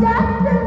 Doctor.